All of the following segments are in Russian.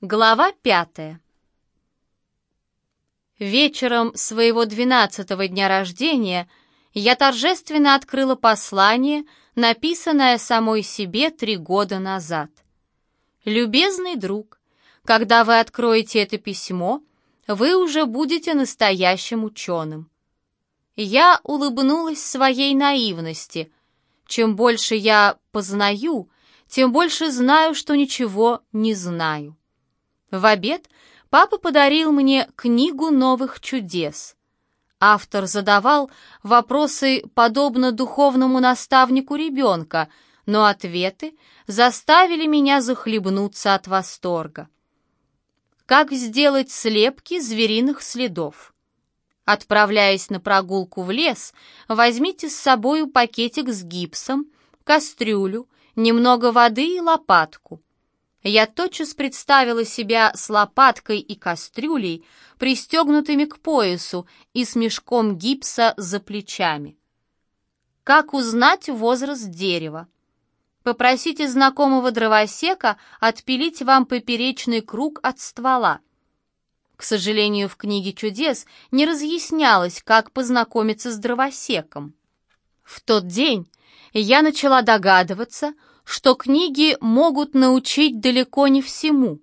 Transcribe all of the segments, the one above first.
Глава пятая. Вечером своего двенадцатого дня рождения я торжественно открыла послание, написанное самой себе три года назад. «Любезный друг, когда вы откроете это письмо, вы уже будете настоящим ученым». Я улыбнулась своей наивности. Чем больше я познаю, тем больше знаю, что ничего не знаю. В обед папа подарил мне книгу новых чудес. Автор задавал вопросы подобно духовному наставнику ребенка, но ответы заставили меня захлебнуться от восторга. Как сделать слепки звериных следов? Отправляясь на прогулку в лес, возьмите с собой пакетик с гипсом, кастрюлю, немного воды и лопатку. Я тотчас представила себя с лопаткой и кастрюлей, пристегнутыми к поясу и с мешком гипса за плечами. Как узнать возраст дерева? Попросите знакомого дровосека отпилить вам поперечный круг от ствола. К сожалению, в книге чудес не разъяснялось, как познакомиться с дровосеком. В тот день я начала догадываться, что книги могут научить далеко не всему.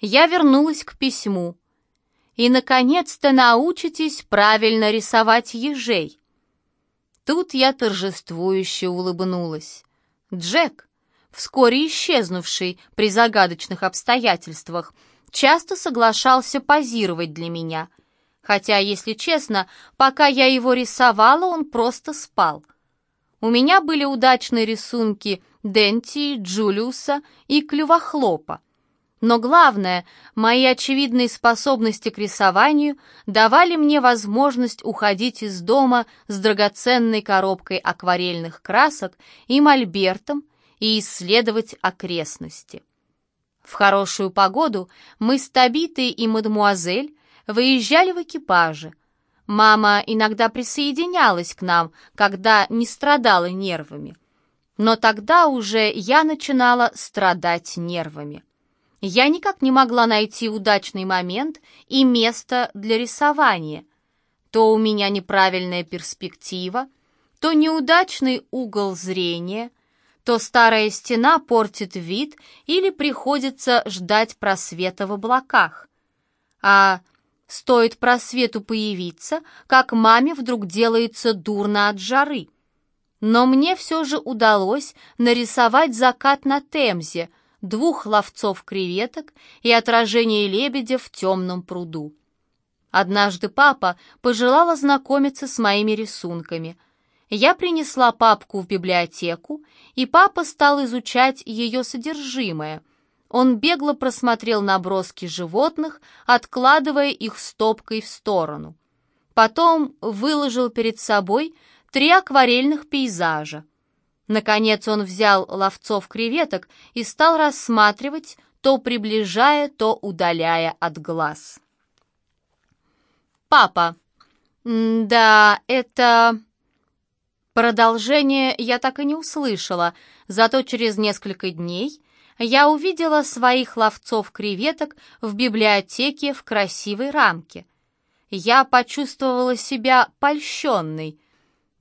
Я вернулась к письму. И, наконец-то, научитесь правильно рисовать ежей. Тут я торжествующе улыбнулась. Джек, вскоре исчезнувший при загадочных обстоятельствах, часто соглашался позировать для меня. Хотя, если честно, пока я его рисовала, он просто спал — у меня были удачные рисунки Денти, Джулиуса и Клювохлопа. Но главное, мои очевидные способности к рисованию давали мне возможность уходить из дома с драгоценной коробкой акварельных красок и мольбертом и исследовать окрестности. В хорошую погоду мы с Табитой и мадемуазель выезжали в экипаже – Мама иногда присоединялась к нам, когда не страдала нервами. Но тогда уже я начинала страдать нервами. Я никак не могла найти удачный момент и место для рисования. То у меня неправильная перспектива, то неудачный угол зрения, то старая стена портит вид или приходится ждать просвета в облаках. А Стоит просвету появиться, как маме вдруг делается дурно от жары. Но мне все же удалось нарисовать закат на Темзе, двух ловцов креветок и отражение лебедя в темном пруду. Однажды папа пожелал ознакомиться с моими рисунками. Я принесла папку в библиотеку, и папа стал изучать ее содержимое — он бегло просмотрел наброски животных, откладывая их стопкой в сторону. Потом выложил перед собой три акварельных пейзажа. Наконец он взял ловцов креветок и стал рассматривать, то приближая, то удаляя от глаз. «Папа, да, это...» Продолжение я так и не услышала, зато через несколько дней я увидела своих ловцов креветок в библиотеке в красивой рамке. Я почувствовала себя польщенной.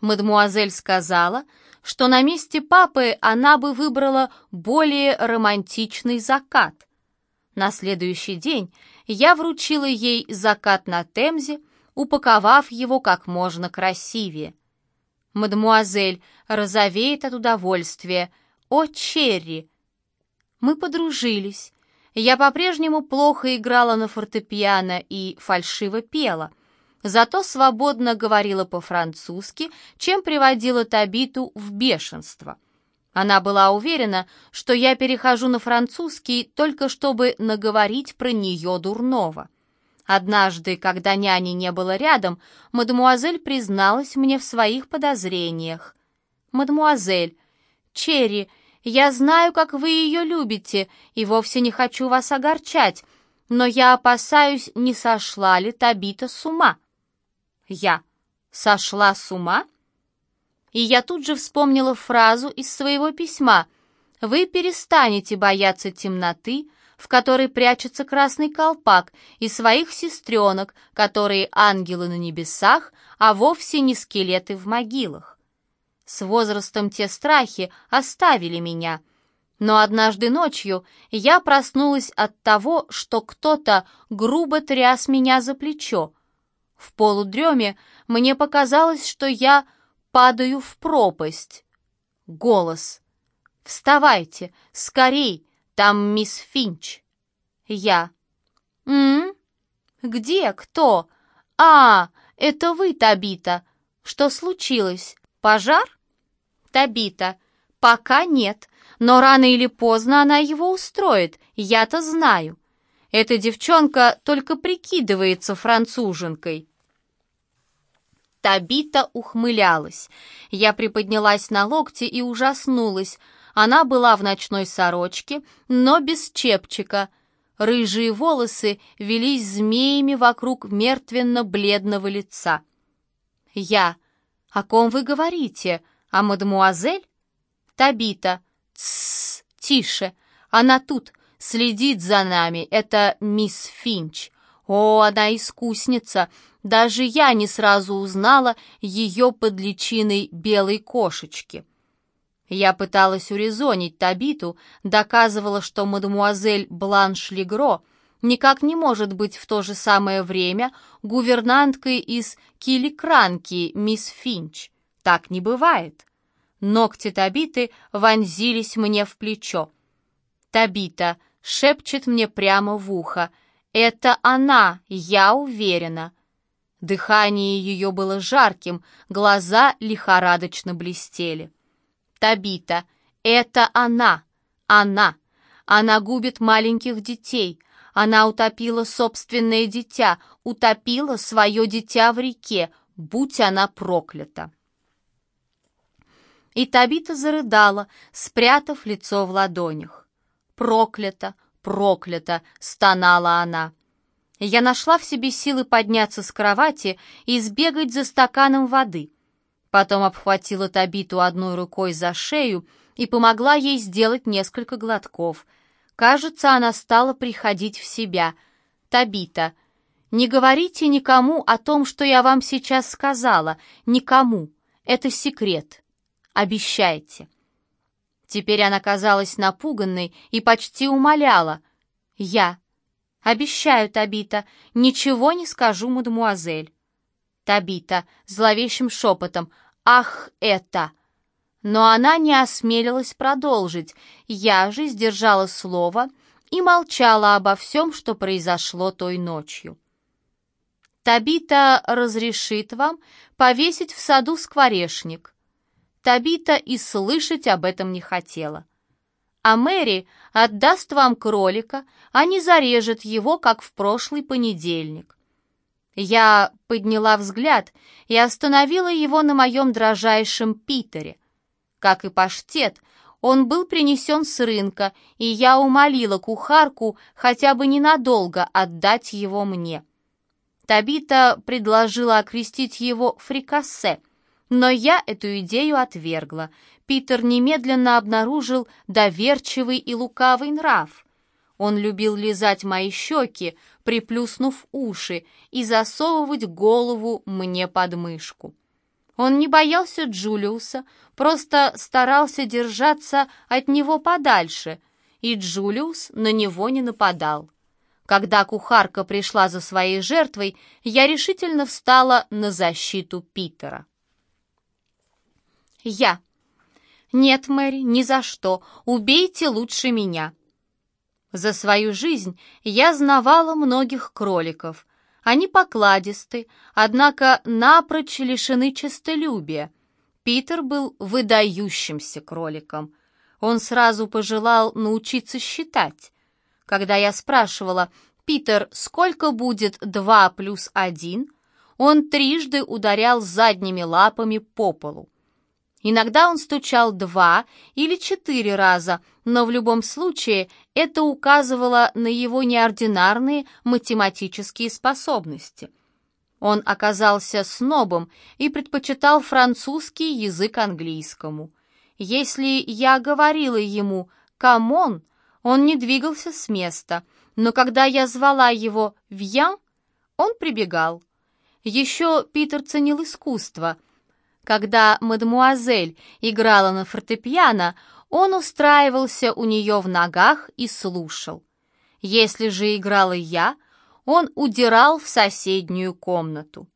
Мадмуазель сказала, что на месте папы она бы выбрала более романтичный закат. На следующий день я вручила ей закат на Темзе, упаковав его как можно красивее. Мадмуазель розовеет от удовольствия. «О, Черри!» Мы подружились. Я по-прежнему плохо играла на фортепиано и фальшиво пела, зато свободно говорила по-французски, чем приводила Табиту в бешенство. Она была уверена, что я перехожу на французский только чтобы наговорить про нее дурного. Однажды, когда няни не было рядом, мадемуазель призналась мне в своих подозрениях. «Мадемуазель, Черри, я знаю, как вы ее любите, и вовсе не хочу вас огорчать, но я опасаюсь, не сошла ли Табита с ума». «Я сошла с ума?» И я тут же вспомнила фразу из своего письма «Вы перестанете бояться темноты, в которой прячется красный колпак, и своих сестренок, которые ангелы на небесах, а вовсе не скелеты в могилах. С возрастом те страхи оставили меня, но однажды ночью я проснулась от того, что кто-то грубо тряс меня за плечо. В полудреме мне показалось, что я падаю в пропасть. Голос. «Вставайте, скорей, там мисс Финч». Я. «М? Где? Кто? А, это вы, Табита. Что случилось? Пожар?» Табита. «Пока нет, но рано или поздно она его устроит, я-то знаю. Эта девчонка только прикидывается француженкой». Табита ухмылялась. Я приподнялась на локте и ужаснулась. Она была в ночной сорочке, но без чепчика. Рыжие волосы велись змеями вокруг мертвенно-бледного лица. Я. «О ком вы говорите? О мадемуазель?» Табита. «Тссс, тише. Она тут, следит за нами. Это мисс Финч. О, она искусница. Даже я не сразу узнала ее под личиной белой кошечки. Я пыталась урезонить Табиту, доказывала, что мадемуазель Бланш Легро никак не может быть в то же самое время гувернанткой из Киликранки, мисс Финч. Так не бывает. Ногти Табиты вонзились мне в плечо. Табита шепчет мне прямо в ухо. «Это она, я уверена». Дыхание ее было жарким, глаза лихорадочно блестели. Табита, это она, она. Она губит маленьких детей. Она утопила собственное дитя, утопила свое дитя в реке, будь она проклята. И Табита зарыдала, спрятав лицо в ладонях. «Проклято, проклято!» — стонала она. Я нашла в себе силы подняться с кровати и сбегать за стаканом воды. Потом обхватила Табиту одной рукой за шею и помогла ей сделать несколько глотков. Кажется, она стала приходить в себя. «Табита, не говорите никому о том, что я вам сейчас сказала. Никому. Это секрет. Обещайте». Теперь она казалась напуганной и почти умоляла. «Я «Обещаю, Табита, ничего не скажу, мадемуазель». Табита зловещим шепотом «Ах, это!» Но она не осмелилась продолжить, я же сдержала слово и молчала обо всем, что произошло той ночью. Табита разрешит вам повесить в саду скворечник. Табита и слышать об этом не хотела а Мэри отдаст вам кролика, а не зарежет его, как в прошлый понедельник. Я подняла взгляд и остановила его на моем дрожайшем Питере. Как и паштет, он был принесен с рынка, и я умолила кухарку хотя бы ненадолго отдать его мне. Табита предложила окрестить его фрикассе, но я эту идею отвергла. Питер немедленно обнаружил доверчивый и лукавый нрав. Он любил лизать мои щеки, приплюснув уши, и засовывать голову мне под мышку. Он не боялся Джулиуса, просто старался держаться от него подальше, и Джулиус на него не нападал. Когда кухарка пришла за своей жертвой, я решительно встала на защиту Питера. Я. «Нет, Мэри, ни за что. Убейте лучше меня». За свою жизнь я знавала многих кроликов. Они покладисты, однако напрочь лишены честолюбия. Питер был выдающимся кроликом. Он сразу пожелал научиться считать. Когда я спрашивала, «Питер, сколько будет два плюс один?», он трижды ударял задними лапами по полу. Иногда он стучал два или четыре раза, но в любом случае это указывало на его неординарные математические способности. Он оказался снобом и предпочитал французский язык английскому. Если я говорила ему «come on», Он не двигался с места, но когда я звала его «viens», он прибегал. Еще Питер ценил искусство. Когда мадемуазель играла на фортепиано, он устраивался у нее в ногах и слушал. Если же играла я, он удирал в соседнюю комнату.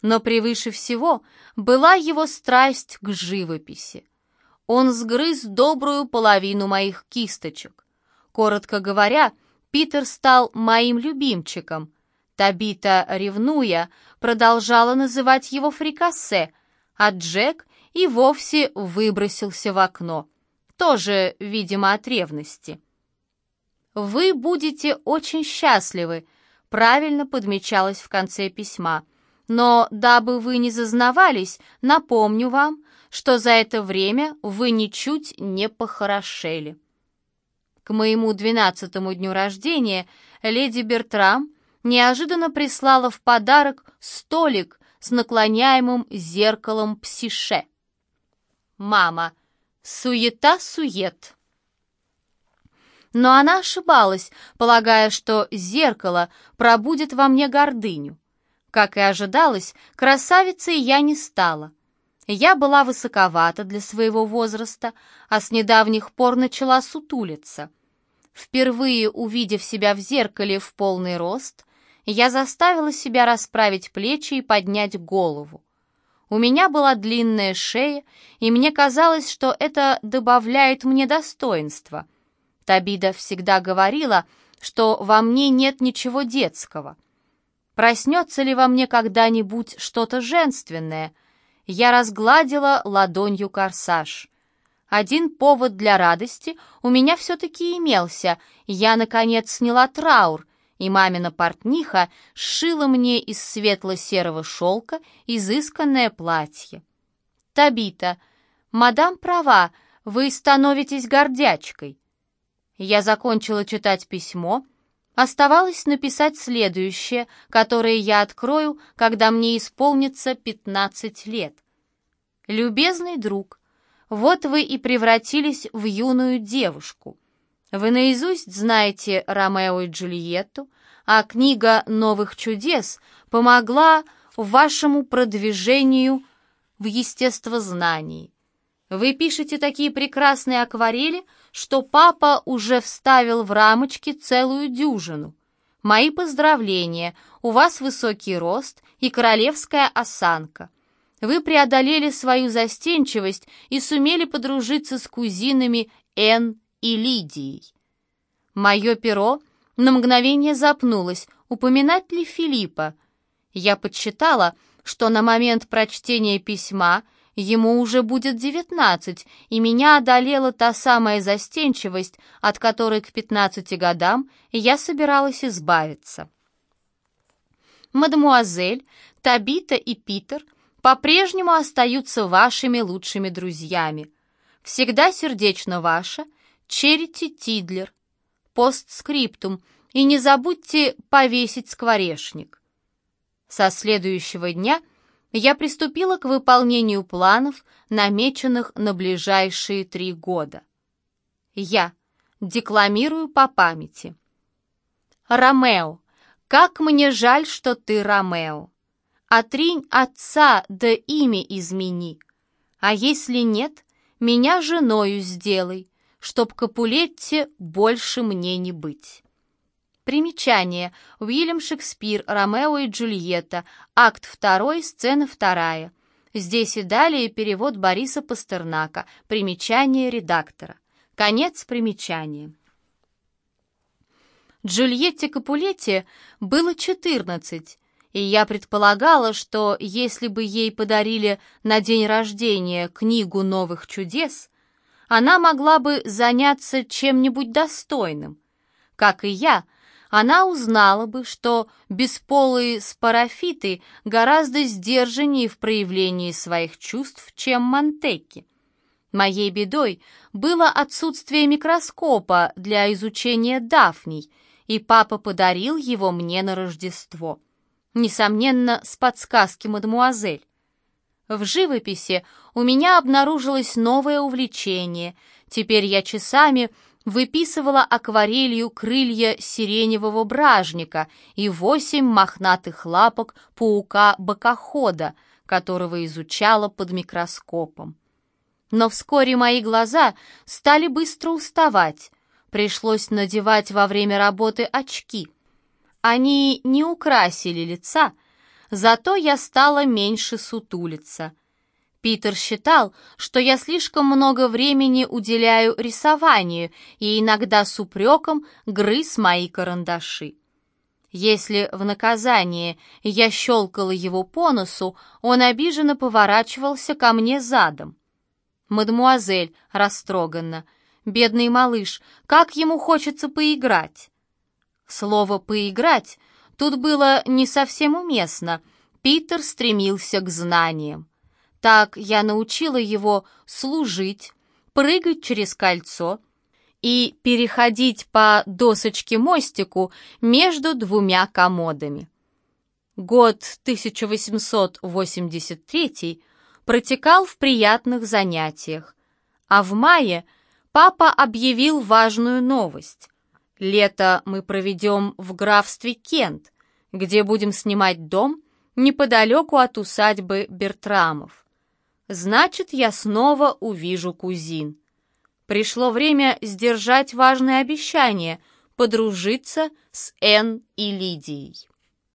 Но превыше всего была его страсть к живописи. Он сгрыз добрую половину моих кисточек. Коротко говоря, Питер стал моим любимчиком. Табита, ревнуя, продолжала называть его фрикассе, а Джек и вовсе выбросился в окно. Тоже, видимо, от ревности. «Вы будете очень счастливы», правильно подмечалось в конце письма. Но дабы вы не зазнавались, напомню вам, что за это время вы ничуть не похорошели. К моему двенадцатому дню рождения леди Бертрам неожиданно прислала в подарок столик с наклоняемым зеркалом псише. Мама, суета-сует. Но она ошибалась, полагая, что зеркало пробудет во мне гордыню. Как и ожидалось, красавицей я не стала. Я была высоковата для своего возраста, а с недавних пор начала сутулиться. Впервые увидев себя в зеркале в полный рост, я заставила себя расправить плечи и поднять голову. У меня была длинная шея, и мне казалось, что это добавляет мне достоинства. Табида всегда говорила, что во мне нет ничего детского — Проснется ли во мне когда-нибудь что-то женственное? Я разгладила ладонью корсаж. Один повод для радости у меня все-таки имелся. Я, наконец, сняла траур, и мамина портниха сшила мне из светло-серого шелка изысканное платье. Табита, мадам права, вы становитесь гордячкой. Я закончила читать письмо, Оставалось написать следующее, которое я открою, когда мне исполнится 15 лет. «Любезный друг, вот вы и превратились в юную девушку. Вы наизусть знаете Ромео и Джульетту, а книга «Новых чудес» помогла вашему продвижению в естествознании. Вы пишете такие прекрасные акварели, что папа уже вставил в рамочки целую дюжину. Мои поздравления, у вас высокий рост и королевская осанка. Вы преодолели свою застенчивость и сумели подружиться с кузинами Н и Лидией. Мое перо на мгновение запнулось, упоминать ли Филиппа. Я подсчитала, что на момент прочтения письма – Ему уже будет девятнадцать, и меня одолела та самая застенчивость, от которой к пятнадцати годам я собиралась избавиться. Мадемуазель, Табита и Питер по-прежнему остаются вашими лучшими друзьями. Всегда сердечно ваша Черити Тидлер. Постскриптум. И не забудьте повесить скворечник. Со следующего дня я приступила к выполнению планов, намеченных на ближайшие три года. Я декламирую по памяти. Ромео, как мне жаль, что ты Ромео. Отринь отца, да имя измени. А если нет, меня женою сделай, чтоб Капулетте больше мне не быть. Примечание. Уильям Шекспир, Ромео и Джульетта, акт 2, сцена 2. Здесь и далее перевод Бориса Пастернака. Примечание редактора. Конец примечания. Джульетте Капулетте было 14, и я предполагала, что если бы ей подарили на день рождения книгу новых чудес, она могла бы заняться чем-нибудь достойным. Как и я, она узнала бы, что бесполые спарофиты гораздо сдержаннее в проявлении своих чувств, чем Монтекки. Моей бедой было отсутствие микроскопа для изучения дафний, и папа подарил его мне на Рождество. Несомненно, с подсказки мадемуазель. В живописи у меня обнаружилось новое увлечение. Теперь я часами выписывала акварелью крылья сиреневого бражника и восемь мохнатых лапок паука-бокохода, которого изучала под микроскопом. Но вскоре мои глаза стали быстро уставать. Пришлось надевать во время работы очки. Они не украсили лица, зато я стала меньше сутулиться. Питер считал, что я слишком много времени уделяю рисованию и иногда с упреком грыз мои карандаши. Если в наказание я щелкала его по носу, он обиженно поворачивался ко мне задом. «Мадемуазель», растроганно, «бедный малыш, как ему хочется поиграть!» Слово «поиграть» тут было не совсем уместно. Питер стремился к знаниям. Так я научила его служить, прыгать через кольцо и переходить по досочке-мостику между двумя комодами. Год 1883 протекал в приятных занятиях, а в мае папа объявил важную новость. Лето мы проведем в графстве Кент, где будем снимать дом неподалеку от усадьбы Бертрамов. Значит, я снова увижу кузин. Пришло время сдержать важное обещание — подружиться с Энн и Лидией.